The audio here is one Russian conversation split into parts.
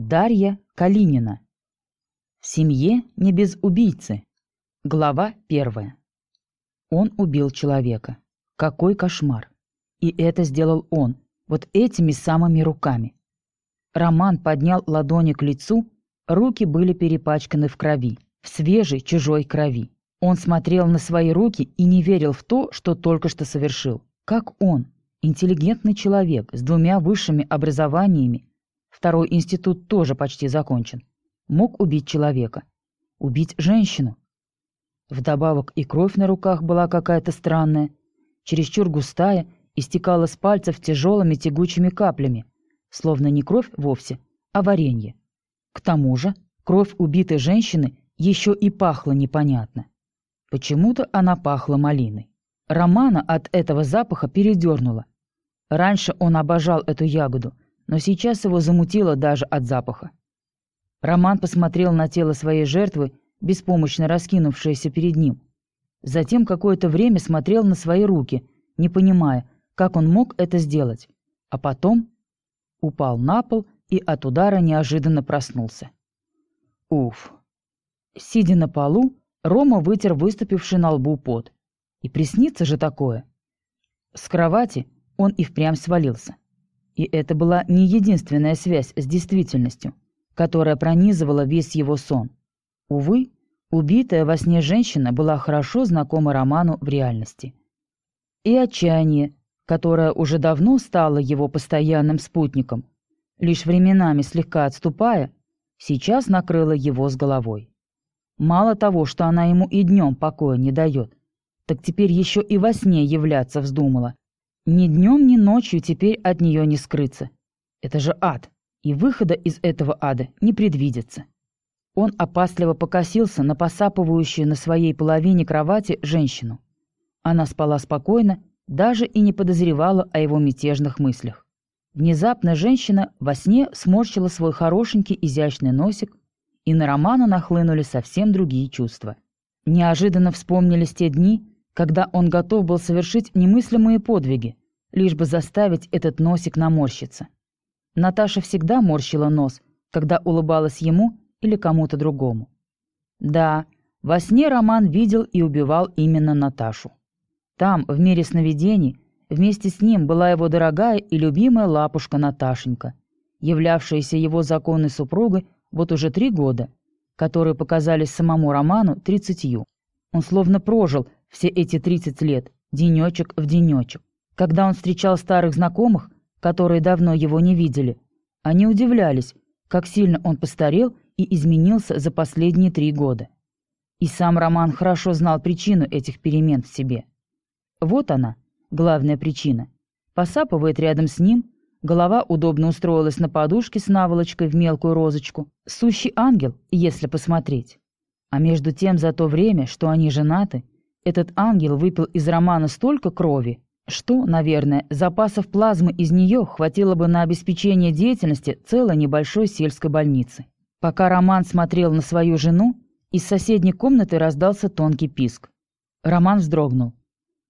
Дарья Калинина. В семье не без убийцы. Глава первая. Он убил человека. Какой кошмар. И это сделал он, вот этими самыми руками. Роман поднял ладони к лицу, руки были перепачканы в крови, в свежей чужой крови. Он смотрел на свои руки и не верил в то, что только что совершил. Как он, интеллигентный человек с двумя высшими образованиями, Второй институт тоже почти закончен. Мог убить человека. Убить женщину. Вдобавок и кровь на руках была какая-то странная, чересчур густая, истекала с пальцев тяжелыми тягучими каплями, словно не кровь вовсе, а варенье. К тому же кровь убитой женщины еще и пахла непонятно. Почему-то она пахла малиной. Романа от этого запаха передернула. Раньше он обожал эту ягоду — но сейчас его замутило даже от запаха. Роман посмотрел на тело своей жертвы, беспомощно раскинувшееся перед ним. Затем какое-то время смотрел на свои руки, не понимая, как он мог это сделать. А потом упал на пол и от удара неожиданно проснулся. Уф. Сидя на полу, Рома вытер выступивший на лбу пот. И приснится же такое. С кровати он и впрямь свалился. И это была не единственная связь с действительностью, которая пронизывала весь его сон. Увы, убитая во сне женщина была хорошо знакома Роману в реальности. И отчаяние, которое уже давно стало его постоянным спутником, лишь временами слегка отступая, сейчас накрыло его с головой. Мало того, что она ему и днем покоя не дает, так теперь еще и во сне являться вздумала, ни днем, ни ночью теперь от нее не скрыться. Это же ад, и выхода из этого ада не предвидится. Он опасливо покосился на посапывающую на своей половине кровати женщину. Она спала спокойно, даже и не подозревала о его мятежных мыслях. Внезапно женщина во сне сморщила свой хорошенький изящный носик, и на Романа нахлынули совсем другие чувства. Неожиданно вспомнились те дни, когда он готов был совершить немыслимые подвиги, лишь бы заставить этот носик наморщиться. Наташа всегда морщила нос, когда улыбалась ему или кому-то другому. Да, во сне Роман видел и убивал именно Наташу. Там, в мире сновидений, вместе с ним была его дорогая и любимая лапушка Наташенька, являвшаяся его законной супругой вот уже три года, которые показались самому Роману тридцатью. Он словно прожил все эти 30 лет, денечек в денечек. Когда он встречал старых знакомых, которые давно его не видели, они удивлялись, как сильно он постарел и изменился за последние три года. И сам Роман хорошо знал причину этих перемен в себе. Вот она, главная причина. Посапывает рядом с ним, голова удобно устроилась на подушке с наволочкой в мелкую розочку. Сущий ангел, если посмотреть. А между тем, за то время, что они женаты, этот ангел выпил из романа столько крови, что, наверное, запасов плазмы из нее хватило бы на обеспечение деятельности целой небольшой сельской больницы. Пока Роман смотрел на свою жену, из соседней комнаты раздался тонкий писк. Роман вздрогнул.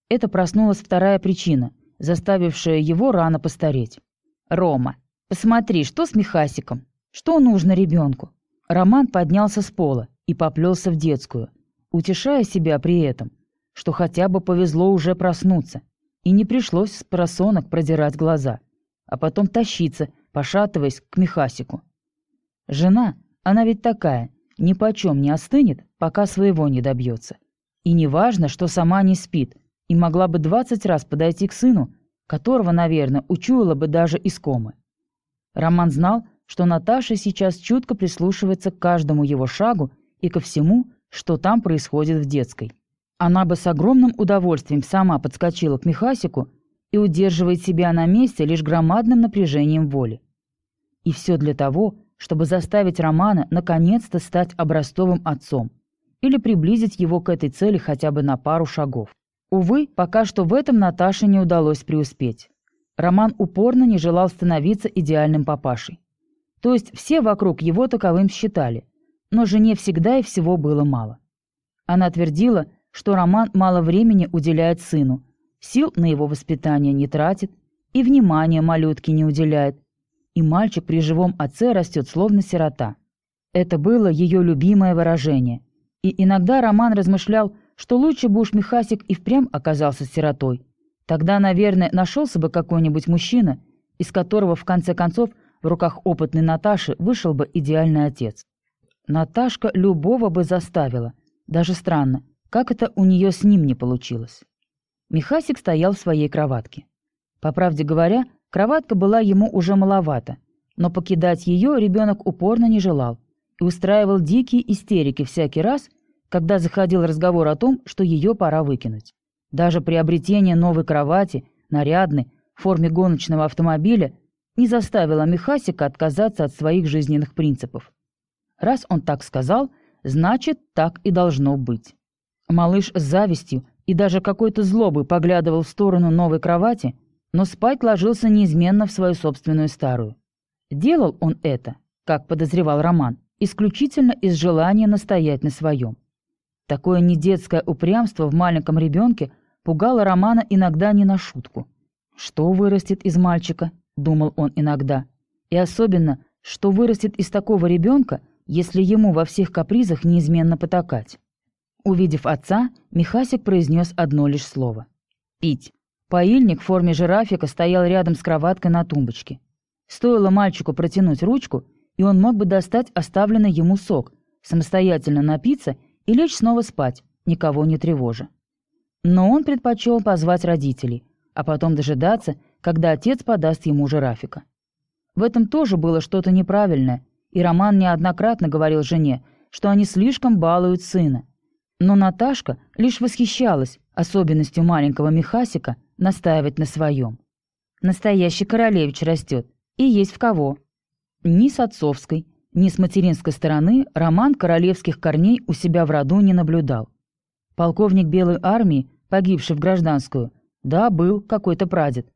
Это проснулась вторая причина, заставившая его рано постареть. «Рома, посмотри, что с Михасиком? Что нужно ребенку?» Роман поднялся с пола и поплелся в детскую, утешая себя при этом что хотя бы повезло уже проснуться, и не пришлось с просонок продирать глаза, а потом тащиться, пошатываясь к Михасику. Жена, она ведь такая, ни почем не остынет, пока своего не добьется. И не важно, что сама не спит, и могла бы двадцать раз подойти к сыну, которого, наверное, учуяла бы даже из комы. Роман знал, что Наташа сейчас чутко прислушивается к каждому его шагу и ко всему, что там происходит в детской. Она бы с огромным удовольствием сама подскочила к Михасику и удерживает себя на месте лишь громадным напряжением воли. И все для того, чтобы заставить Романа наконец-то стать образцовым отцом или приблизить его к этой цели хотя бы на пару шагов. Увы, пока что в этом Наташе не удалось преуспеть. Роман упорно не желал становиться идеальным папашей. То есть все вокруг его таковым считали, но жене всегда и всего было мало. Она твердила, что Роман мало времени уделяет сыну, сил на его воспитание не тратит и внимания малютке не уделяет. и мальчик при живом отце растет словно сирота. Это было ее любимое выражение. И иногда Роман размышлял, что лучше бы уж Михасик и впрямь оказался сиротой. Тогда, наверное, нашелся бы какой-нибудь мужчина, из которого, в конце концов, в руках опытной Наташи вышел бы идеальный отец. Наташка любого бы заставила. Даже странно, как это у нее с ним не получилось. Михасик стоял в своей кроватке. По правде говоря, кроватка была ему уже маловата, но покидать ее ребенок упорно не желал и устраивал дикие истерики всякий раз, когда заходил разговор о том, что ее пора выкинуть. Даже приобретение новой кровати, нарядной, в форме гоночного автомобиля, не заставило Михасика отказаться от своих жизненных принципов. Раз он так сказал, значит, так и должно быть. Малыш с завистью и даже какой-то злобой поглядывал в сторону новой кровати, но спать ложился неизменно в свою собственную старую. Делал он это, как подозревал Роман, исключительно из желания настоять на своем. Такое недетское упрямство в маленьком ребенке пугало Романа иногда не на шутку. «Что вырастет из мальчика?» — думал он иногда. И особенно, что вырастет из такого ребенка, если ему во всех капризах неизменно потакать. Увидев отца, Михасик произнес одно лишь слово. «Пить». Поильник в форме жирафика стоял рядом с кроваткой на тумбочке. Стоило мальчику протянуть ручку, и он мог бы достать оставленный ему сок, самостоятельно напиться и лечь снова спать, никого не тревожа. Но он предпочел позвать родителей, а потом дожидаться, когда отец подаст ему жирафика. В этом тоже было что-то неправильное, и Роман неоднократно говорил жене, что они слишком балуют сына. Но Наташка лишь восхищалась особенностью маленького Михасика настаивать на своем. Настоящий королевич растет, и есть в кого. Ни с отцовской, ни с материнской стороны Роман королевских корней у себя в роду не наблюдал. Полковник Белой армии, погибший в гражданскую, да, был какой-то прадед.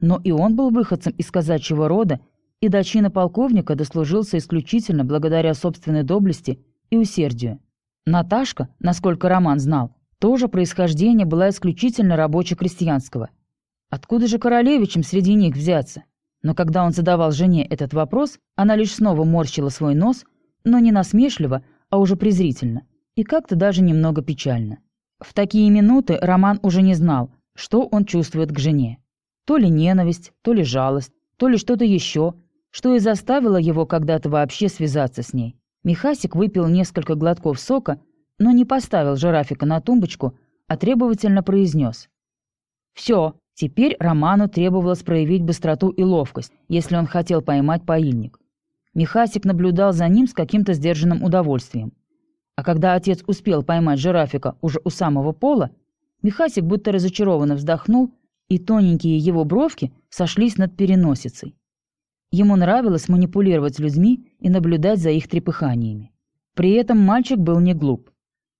Но и он был выходцем из казачьего рода, и до чина полковника дослужился исключительно благодаря собственной доблести и усердию. Наташка, насколько Роман знал, тоже происхождение была исключительно рабоче-крестьянского. Откуда же королевичам среди них взяться? Но когда он задавал жене этот вопрос, она лишь снова морщила свой нос, но не насмешливо, а уже презрительно, и как-то даже немного печально. В такие минуты Роман уже не знал, что он чувствует к жене. То ли ненависть, то ли жалость, то ли что-то еще, что и заставило его когда-то вообще связаться с ней. Михасик выпил несколько глотков сока, но не поставил жирафика на тумбочку, а требовательно произнес. «Все, Теперь Роману требовалось проявить быстроту и ловкость, если он хотел поймать поильник. Михасик наблюдал за ним с каким-то сдержанным удовольствием. А когда отец успел поймать жирафика уже у самого пола, Михасик будто разочарованно вздохнул, и тоненькие его бровки сошлись над переносицей. Ему нравилось манипулировать людьми и наблюдать за их трепыханиями. При этом мальчик был не глуп.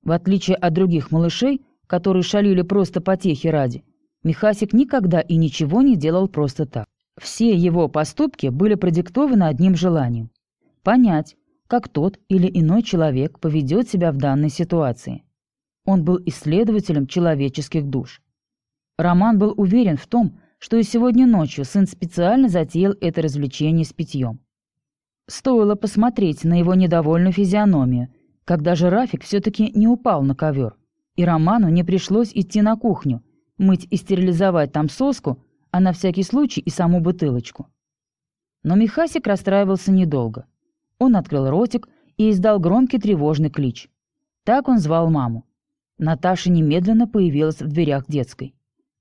В отличие от других малышей, которые шалили просто потехи ради, Михасик никогда и ничего не делал просто так. Все его поступки были продиктованы одним желанием – понять, как тот или иной человек поведет себя в данной ситуации. Он был исследователем человеческих душ. Роман был уверен в том, что и сегодня ночью сын специально затеял это развлечение с питьем. Стоило посмотреть на его недовольную физиономию, когда жирафик все-таки не упал на ковер, и Роману не пришлось идти на кухню – мыть и стерилизовать там соску, а на всякий случай и саму бутылочку. Но Михасик расстраивался недолго. Он открыл ротик и издал громкий тревожный клич. Так он звал маму. Наташа немедленно появилась в дверях детской.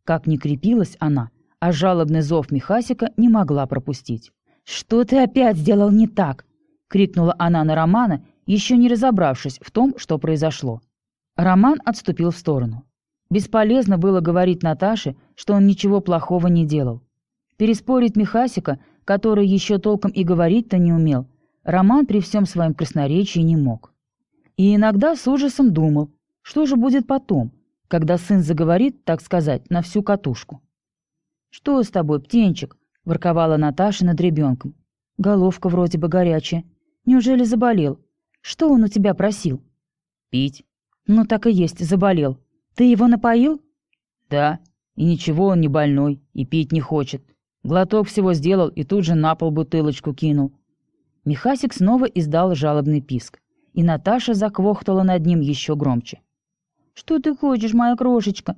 Как ни крепилась она, а жалобный зов Михасика не могла пропустить. «Что ты опять сделал не так?» — крикнула она на Романа, еще не разобравшись в том, что произошло. Роман отступил в сторону. Бесполезно было говорить Наташе, что он ничего плохого не делал. Переспорить Михасика, который еще толком и говорить-то не умел, Роман при всем своем красноречии не мог. И иногда с ужасом думал, что же будет потом, когда сын заговорит, так сказать, на всю катушку. «Что с тобой, птенчик?» — ворковала Наташа над ребенком. «Головка вроде бы горячая. Неужели заболел? Что он у тебя просил?» «Пить». «Ну так и есть, заболел. «Ты его напоил?» «Да, и ничего он не больной, и пить не хочет. Глоток всего сделал и тут же на пол бутылочку кинул. Михасик снова издал жалобный писк, и Наташа заквохтала над ним еще громче. «Что ты хочешь, моя крошечка?»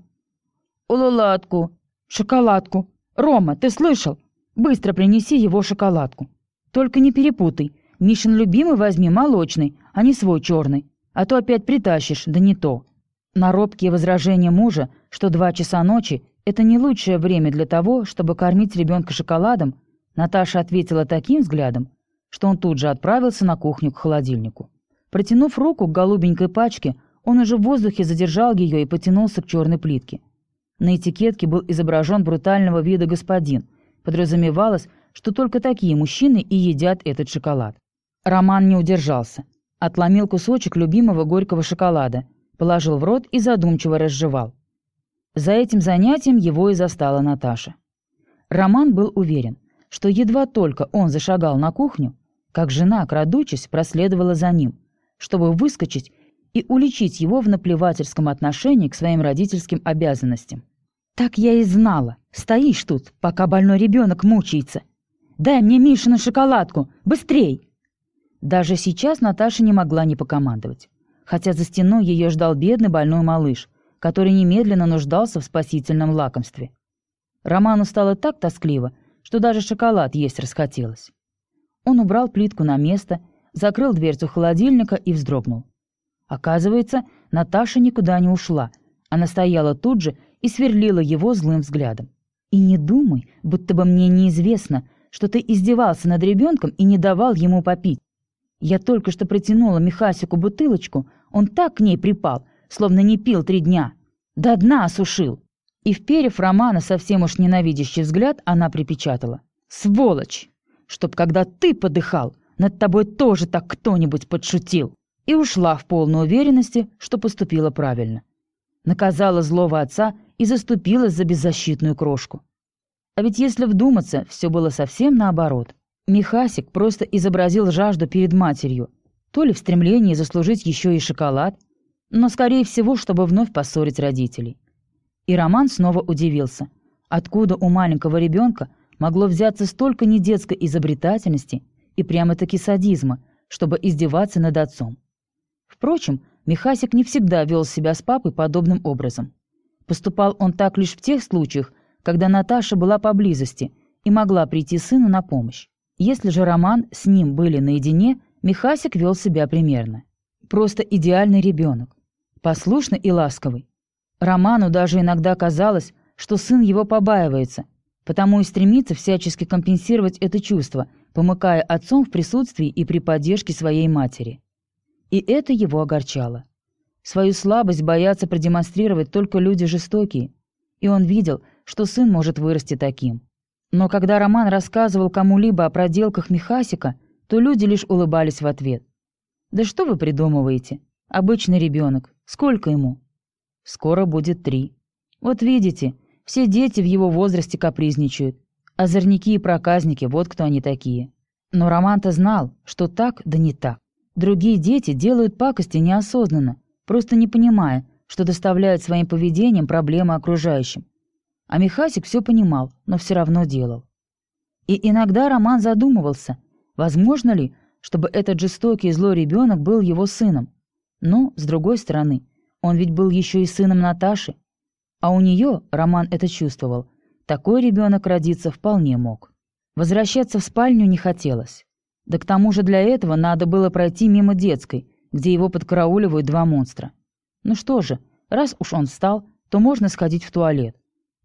«Улуладку, шоколадку. Рома, ты слышал? Быстро принеси его шоколадку. Только не перепутай. Мишин любимый возьми молочный, а не свой черный, а то опять притащишь, да не то». На робкие возражения мужа, что два часа ночи — это не лучшее время для того, чтобы кормить ребенка шоколадом, Наташа ответила таким взглядом, что он тут же отправился на кухню к холодильнику. Протянув руку к голубенькой пачке, он уже в воздухе задержал ее и потянулся к черной плитке. На этикетке был изображен брутального вида господин. Подразумевалось, что только такие мужчины и едят этот шоколад. Роман не удержался. Отломил кусочек любимого горького шоколада — положил в рот и задумчиво разжевал. За этим занятием его и застала Наташа. Роман был уверен, что едва только он зашагал на кухню, как жена, крадучись, проследовала за ним, чтобы выскочить и уличить его в наплевательском отношении к своим родительским обязанностям. «Так я и знала. Стоишь тут, пока больной ребенок мучается. Дай мне Мишину шоколадку! Быстрей!» Даже сейчас Наташа не могла не покомандовать хотя за стеной ее ждал бедный больной малыш, который немедленно нуждался в спасительном лакомстве. Роману стало так тоскливо, что даже шоколад есть расхотелось. Он убрал плитку на место, закрыл дверцу холодильника и вздрогнул. Оказывается, Наташа никуда не ушла. Она стояла тут же и сверлила его злым взглядом. «И не думай, будто бы мне неизвестно, что ты издевался над ребенком и не давал ему попить. Я только что протянула Михасику бутылочку, он так к ней припал, словно не пил три дня. До дна осушил. И, вперев Романа совсем уж ненавидящий взгляд, она припечатала. «Сволочь! Чтоб когда ты подыхал, над тобой тоже так кто-нибудь подшутил!» И ушла в полной уверенности, что поступила правильно. Наказала злого отца и заступилась за беззащитную крошку. А ведь если вдуматься, все было совсем наоборот. Михасик просто изобразил жажду перед матерью, то ли в стремлении заслужить еще и шоколад, но, скорее всего, чтобы вновь поссорить родителей. И Роман снова удивился, откуда у маленького ребенка могло взяться столько недетской изобретательности и прямо-таки садизма, чтобы издеваться над отцом. Впрочем, Михасик не всегда вел себя с папой подобным образом. Поступал он так лишь в тех случаях, когда Наташа была поблизости и могла прийти сыну на помощь. Если же Роман с ним были наедине, Михасик вел себя примерно. Просто идеальный ребенок. Послушный и ласковый. Роману даже иногда казалось, что сын его побаивается, потому и стремится всячески компенсировать это чувство, помыкая отцом в присутствии и при поддержке своей матери. И это его огорчало. Свою слабость боятся продемонстрировать только люди жестокие, и он видел, что сын может вырасти таким. Но когда Роман рассказывал кому-либо о проделках Михасика, то люди лишь улыбались в ответ. «Да что вы придумываете? Обычный ребенок. Сколько ему?» «Скоро будет три. Вот видите, все дети в его возрасте капризничают. Озорники и проказники, вот кто они такие. Но Роман-то знал, что так, да не так. Другие дети делают пакости неосознанно, просто не понимая, что доставляют своим поведением проблемы окружающим. А Михасик все понимал, но все равно делал. И иногда Роман задумывался, возможно ли, чтобы этот жестокий и злой ребенок был его сыном. Но, с другой стороны, он ведь был еще и сыном Наташи. А у нее, Роман это чувствовал, такой ребенок родиться вполне мог. Возвращаться в спальню не хотелось. Да к тому же для этого надо было пройти мимо детской, где его подкарауливают два монстра. Ну что же, раз уж он встал, то можно сходить в туалет.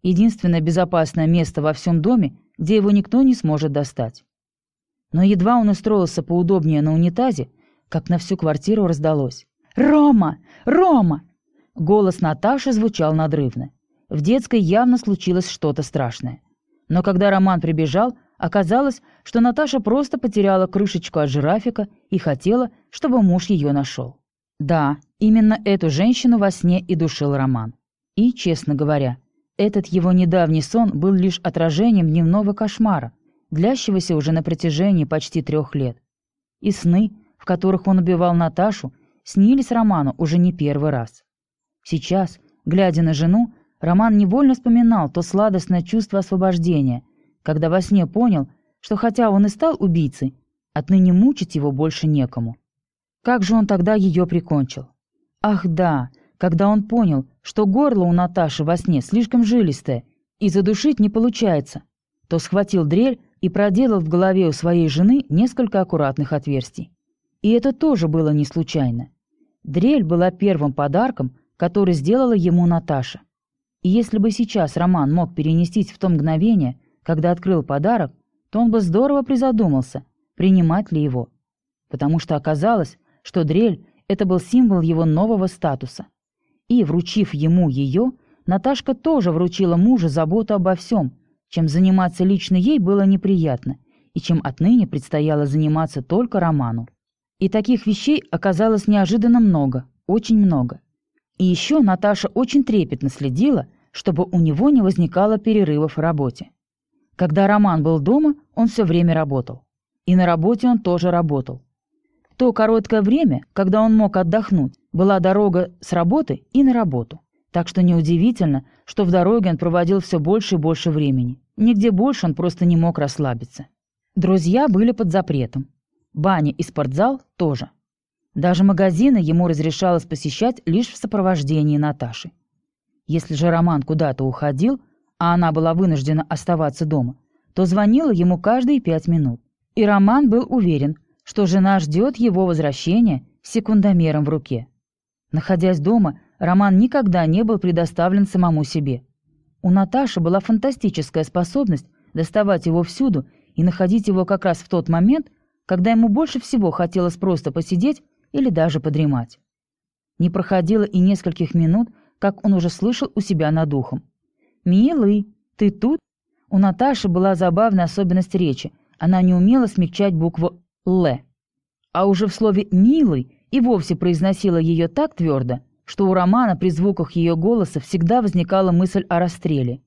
Единственное безопасное место во всем доме, где его никто не сможет достать. Но едва он устроился поудобнее на унитазе, как на всю квартиру раздалось. «Рома! Рома!» Голос Наташи звучал надрывно. В детской явно случилось что-то страшное. Но когда Роман прибежал, оказалось, что Наташа просто потеряла крышечку от жирафика и хотела, чтобы муж ее нашел. Да, именно эту женщину во сне и душил Роман. И, честно говоря, этот его недавний сон был лишь отражением дневного кошмара, длящегося уже на протяжении почти трех лет. И сны, в которых он убивал Наташу, снились Роману уже не первый раз. Сейчас, глядя на жену, Роман невольно вспоминал то сладостное чувство освобождения, когда во сне понял, что хотя он и стал убийцей, отныне мучить его больше некому. Как же он тогда ее прикончил? Ах да, когда он понял, что горло у Наташи во сне слишком жилистое и задушить не получается, то схватил дрель и проделал в голове у своей жены несколько аккуратных отверстий. И это тоже было не случайно. Дрель была первым подарком, который сделала ему Наташа. И если бы сейчас Роман мог перенестись в то мгновение, когда открыл подарок, то он бы здорово призадумался, принимать ли его. Потому что оказалось, что дрель — это был символ его нового статуса. И, вручив ему ее, Наташка тоже вручила мужу заботу обо всем, чем заниматься лично ей было неприятно, и чем отныне предстояло заниматься только Роману. И таких вещей оказалось неожиданно много, очень много. И еще Наташа очень трепетно следила, чтобы у него не возникало перерывов в работе. Когда Роман был дома, он все время работал. И на работе он тоже работал. То короткое время, когда он мог отдохнуть, была дорога с работы и на работу. Так что неудивительно, что в дороге он проводил все больше и больше времени. Нигде больше он просто не мог расслабиться. Друзья были под запретом. Баня и спортзал тоже. Даже магазины ему разрешалось посещать лишь в сопровождении Наташи. Если же Роман куда-то уходил, а она была вынуждена оставаться дома, то звонила ему каждые пять минут. И Роман был уверен, что жена ждет его возвращения с секундомером в руке. Находясь дома, Роман никогда не был предоставлен самому себе. У Наташи была фантастическая способность доставать его всюду и находить его как раз в тот момент, когда ему больше всего хотелось просто посидеть или даже подремать. Не проходило и нескольких минут, как он уже слышал у себя над ухом. «Милый, ты тут?» У Наташи была забавная особенность речи. Она не умела смягчать букву «Л». А уже в слове «милый» и вовсе произносила ее так твердо, что у Романа при звуках ее голоса всегда возникала мысль о расстреле,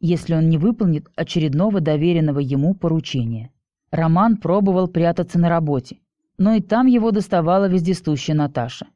если он не выполнит очередного доверенного ему поручения. Роман пробовал прятаться на работе, но и там его доставала вездесущая Наташа.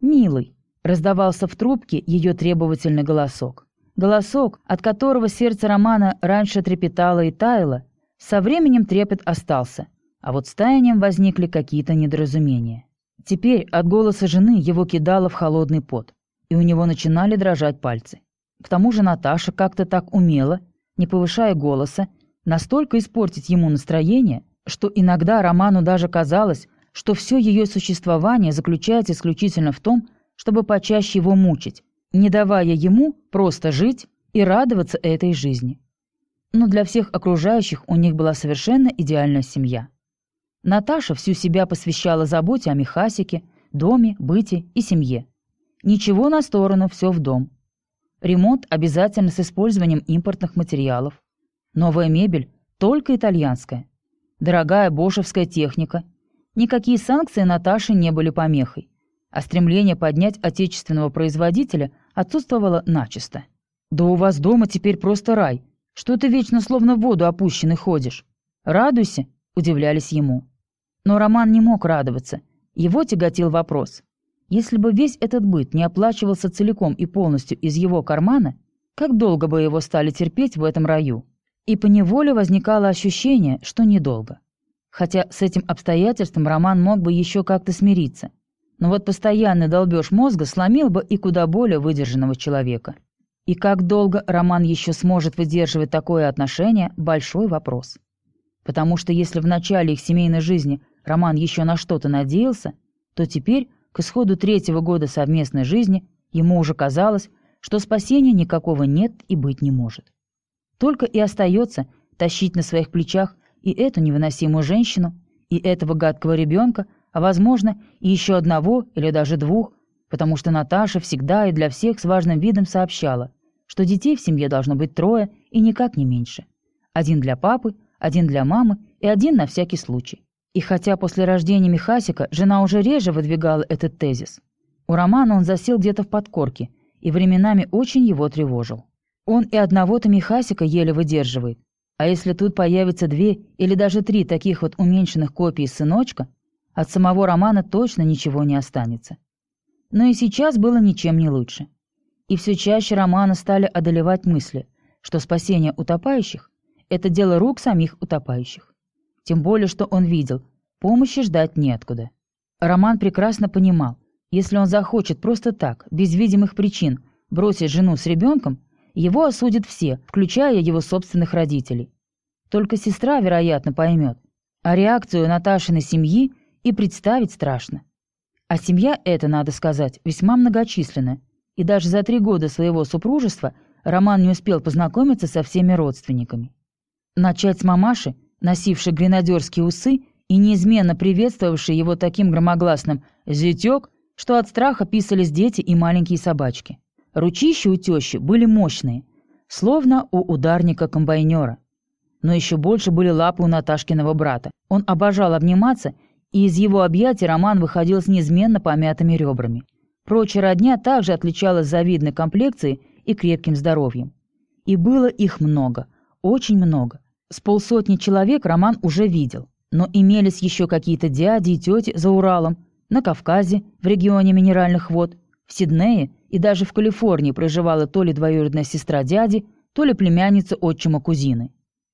«Милый», — раздавался в трубке ее требовательный голосок. Голосок, от которого сердце Романа раньше трепетало и таяло, со временем трепет остался, а вот с таянием возникли какие-то недоразумения. Теперь от голоса жены его кидало в холодный пот, и у него начинали дрожать пальцы. К тому же Наташа как-то так умела, не повышая голоса, настолько испортить ему настроение, что иногда Роману даже казалось, что все ее существование заключается исключительно в том, чтобы почаще его мучить, не давая ему просто жить и радоваться этой жизни. Но для всех окружающих у них была совершенно идеальная семья. Наташа всю себя посвящала заботе о Михасике, доме, быте и семье. Ничего на сторону, все в дом. Ремонт обязательно с использованием импортных материалов. Новая мебель только итальянская. Дорогая бошевская техника. Никакие санкции Наташи не были помехой, а стремление поднять отечественного производителя отсутствовало начисто. «Да у вас дома теперь просто рай. Что ты вечно словно в воду опущенный ходишь? Радуйся!» – удивлялись ему. Но Роман не мог радоваться. Его тяготил вопрос. Если бы весь этот быт не оплачивался целиком и полностью из его кармана, как долго бы его стали терпеть в этом раю? И поневоле возникало ощущение, что недолго. Хотя с этим обстоятельством Роман мог бы еще как-то смириться. Но вот постоянный долбеж мозга сломил бы и куда более выдержанного человека. И как долго Роман еще сможет выдерживать такое отношение – большой вопрос. Потому что если в начале их семейной жизни Роман еще на что-то надеялся, то теперь, к исходу третьего года совместной жизни, ему уже казалось, что спасения никакого нет и быть не может. Только и остается тащить на своих плечах и эту невыносимую женщину, и этого гадкого ребенка, а, возможно, и еще одного или даже двух, потому что Наташа всегда и для всех с важным видом сообщала, что детей в семье должно быть трое и никак не меньше. Один для папы, один для мамы и один на всякий случай. И хотя после рождения Михасика жена уже реже выдвигала этот тезис, у Романа он засел где-то в подкорке и временами очень его тревожил. Он и одного-то Михасика еле выдерживает. А если тут появится две или даже три таких вот уменьшенных копий сыночка, от самого Романа точно ничего не останется. Но и сейчас было ничем не лучше. И все чаще Романа стали одолевать мысли, что спасение утопающих – это дело рук самих утопающих. Тем более, что он видел, помощи ждать неоткуда. Роман прекрасно понимал, если он захочет просто так, без видимых причин, бросить жену с ребенком, его осудят все, включая его собственных родителей. Только сестра, вероятно, поймет, а реакцию Наташиной семьи и представить страшно. А семья эта, надо сказать, весьма многочисленная, и даже за три года своего супружества Роман не успел познакомиться со всеми родственниками. Начать с мамаши, носившей гренадерские усы и неизменно приветствовавшей его таким громогласным «зятёк», что от страха писались дети и маленькие собачки. Ручища у тещи были мощные, словно у ударника-комбайнера. Но еще больше были лапы у Наташкиного брата. Он обожал обниматься, и из его объятий Роман выходил с неизменно помятыми ребрами. Прочая родня также отличалась завидной комплекцией и крепким здоровьем. И было их много, очень много. С полсотни человек Роман уже видел. Но имелись еще какие-то дяди и тети за Уралом, на Кавказе, в регионе минеральных вод, в Сиднее и даже в Калифорнии проживала то ли двоюродная сестра дяди, то ли племянница отчима кузины.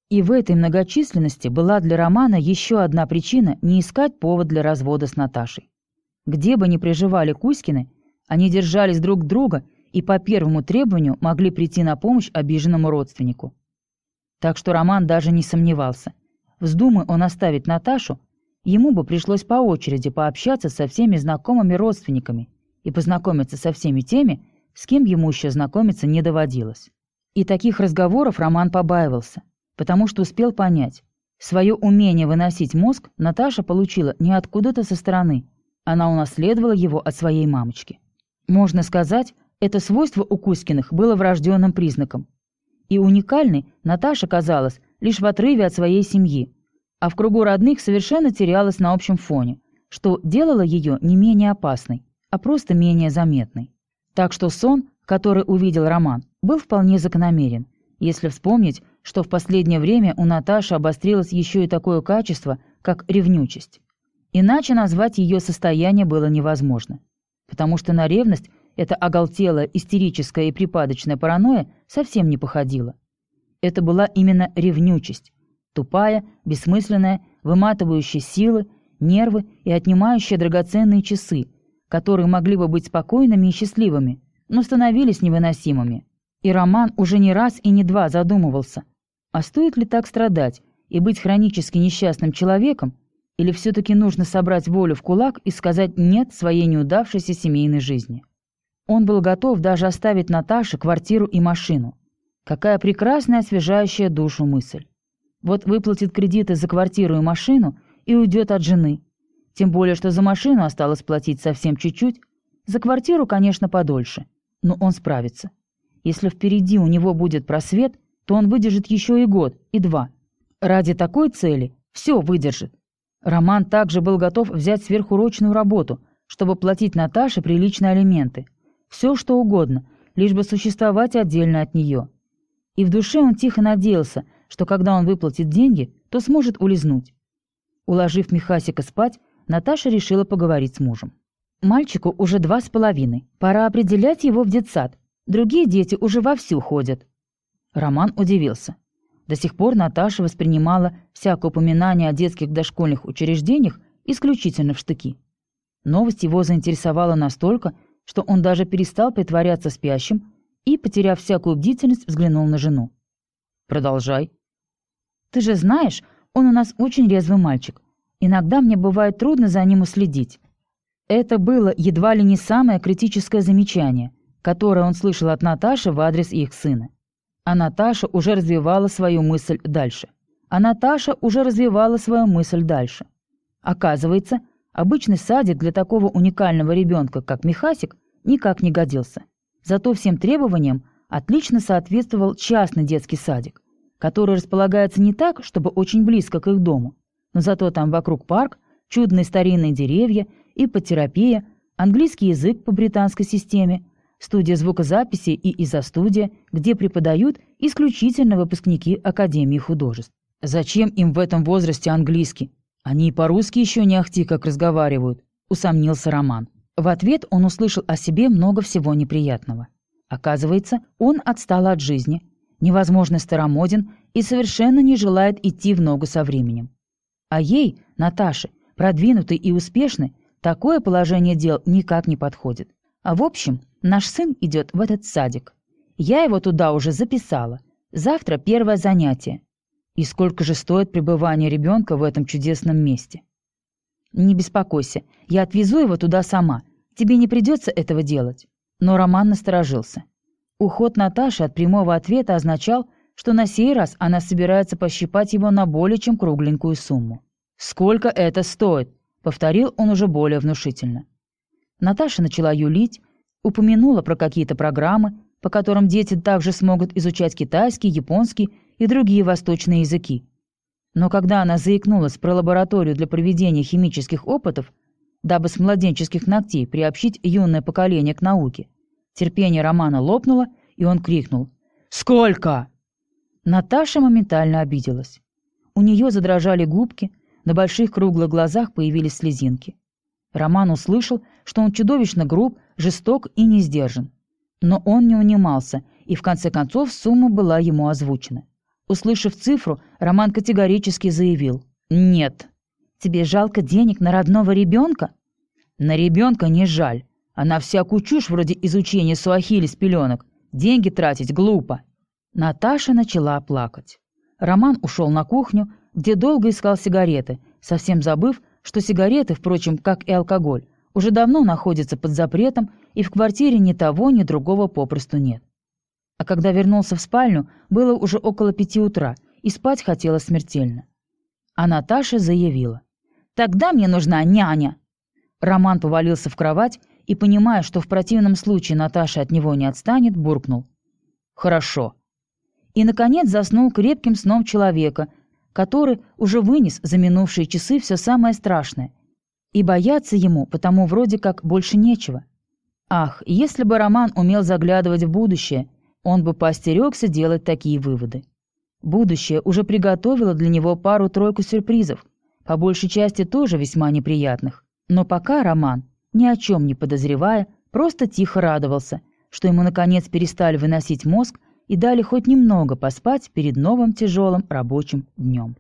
И в этой многочисленности была для Романа еще одна причина не искать повод для развода с Наташей. Где бы ни проживали Кузькины, они держались друг друга и по первому требованию могли прийти на помощь обиженному родственнику. Так что Роман даже не сомневался. Вздумай он оставить Наташу, ему бы пришлось по очереди пообщаться со всеми знакомыми родственниками и познакомиться со всеми теми, с кем ему еще знакомиться не доводилось. И таких разговоров Роман побаивался, потому что успел понять. Свое умение выносить мозг Наташа получила не откуда-то со стороны, она унаследовала его от своей мамочки. Можно сказать, это свойство у Кузькиных было врожденным признаком. И уникальной Наташа казалась лишь в отрыве от своей семьи, а в кругу родных совершенно терялась на общем фоне, что делало ее не менее опасной а просто менее заметной. Так что сон, который увидел Роман, был вполне закономерен, если вспомнить, что в последнее время у Наташи обострилось еще и такое качество, как ревнючесть. Иначе назвать ее состояние было невозможно, потому что на ревность эта оголтелая, истерическая и припадочная паранойя совсем не походила. Это была именно ревнючесть, тупая, бессмысленная, выматывающая силы, нервы и отнимающая драгоценные часы, которые могли бы быть спокойными и счастливыми, но становились невыносимыми. И Роман уже не раз и не два задумывался, а стоит ли так страдать и быть хронически несчастным человеком, или все-таки нужно собрать волю в кулак и сказать «нет» своей неудавшейся семейной жизни. Он был готов даже оставить Наташе квартиру и машину. Какая прекрасная освежающая душу мысль. Вот выплатит кредиты за квартиру и машину и уйдет от жены, тем более, что за машину осталось платить совсем чуть-чуть. За квартиру, конечно, подольше. Но он справится. Если впереди у него будет просвет, то он выдержит еще и год, и два. Ради такой цели все выдержит. Роман также был готов взять сверхурочную работу, чтобы платить Наташе приличные алименты. Все, что угодно, лишь бы существовать отдельно от нее. И в душе он тихо надеялся, что когда он выплатит деньги, то сможет улизнуть. Уложив Михасика спать, Наташа решила поговорить с мужем. «Мальчику уже два с половиной. Пора определять его в детсад. Другие дети уже вовсю ходят». Роман удивился. До сих пор Наташа воспринимала всякое упоминание о детских дошкольных учреждениях исключительно в штыки. Новость его заинтересовала настолько, что он даже перестал притворяться спящим и, потеряв всякую бдительность, взглянул на жену. «Продолжай». «Ты же знаешь, он у нас очень резвый мальчик. Иногда мне бывает трудно за ним уследить. Это было едва ли не самое критическое замечание, которое он слышал от Наташи в адрес их сына. А Наташа уже развивала свою мысль дальше. А Наташа уже развивала свою мысль дальше. Оказывается, обычный садик для такого уникального ребенка, как Михасик, никак не годился. Зато всем требованиям отлично соответствовал частный детский садик, который располагается не так, чтобы очень близко к их дому, но зато там вокруг парк, чудные старинные деревья, ипотерапия, английский язык по британской системе, студия звукозаписи и изо-студия, где преподают исключительно выпускники Академии художеств. Зачем им в этом возрасте английский? Они и по-русски еще не ахти как разговаривают, усомнился Роман. В ответ он услышал о себе много всего неприятного. Оказывается, он отстал от жизни, невозможно старомоден и совершенно не желает идти в ногу со временем. А ей, Наташе, продвинутой и успешной, такое положение дел никак не подходит. А в общем, наш сын идет в этот садик. Я его туда уже записала. Завтра первое занятие. И сколько же стоит пребывание ребенка в этом чудесном месте? Не беспокойся, я отвезу его туда сама. Тебе не придется этого делать. Но Роман насторожился. Уход Наташи от прямого ответа означал, что на сей раз она собирается пощипать его на более чем кругленькую сумму. «Сколько это стоит?» — повторил он уже более внушительно. Наташа начала юлить, упомянула про какие-то программы, по которым дети также смогут изучать китайский, японский и другие восточные языки. Но когда она заикнулась про лабораторию для проведения химических опытов, дабы с младенческих ногтей приобщить юное поколение к науке, терпение Романа лопнуло, и он крикнул «Сколько?». Наташа моментально обиделась. У нее задрожали губки, на больших круглых глазах появились слезинки. Роман услышал, что он чудовищно груб, жесток и не сдержан. Но он не унимался, и в конце концов сумма была ему озвучена. Услышав цифру, Роман категорически заявил «Нет». «Тебе жалко денег на родного ребенка?» «На ребенка не жаль. Она всякую чушь вроде изучения суахили с пеленок. Деньги тратить глупо». Наташа начала плакать. Роман ушел на кухню, где долго искал сигареты, совсем забыв, что сигареты, впрочем, как и алкоголь, уже давно находятся под запретом, и в квартире ни того, ни другого попросту нет. А когда вернулся в спальню, было уже около пяти утра, и спать хотела смертельно. А Наташа заявила. «Тогда мне нужна няня!» Роман повалился в кровать и, понимая, что в противном случае Наташа от него не отстанет, буркнул. «Хорошо». И, наконец, заснул крепким сном человека, который уже вынес за минувшие часы все самое страшное. И бояться ему потому вроде как больше нечего. Ах, если бы Роман умел заглядывать в будущее, он бы поостерегся делать такие выводы. Будущее уже приготовило для него пару-тройку сюрпризов, по большей части тоже весьма неприятных. Но пока Роман, ни о чем не подозревая, просто тихо радовался, что ему наконец перестали выносить мозг и дали хоть немного поспать перед новым тяжелым рабочим днем.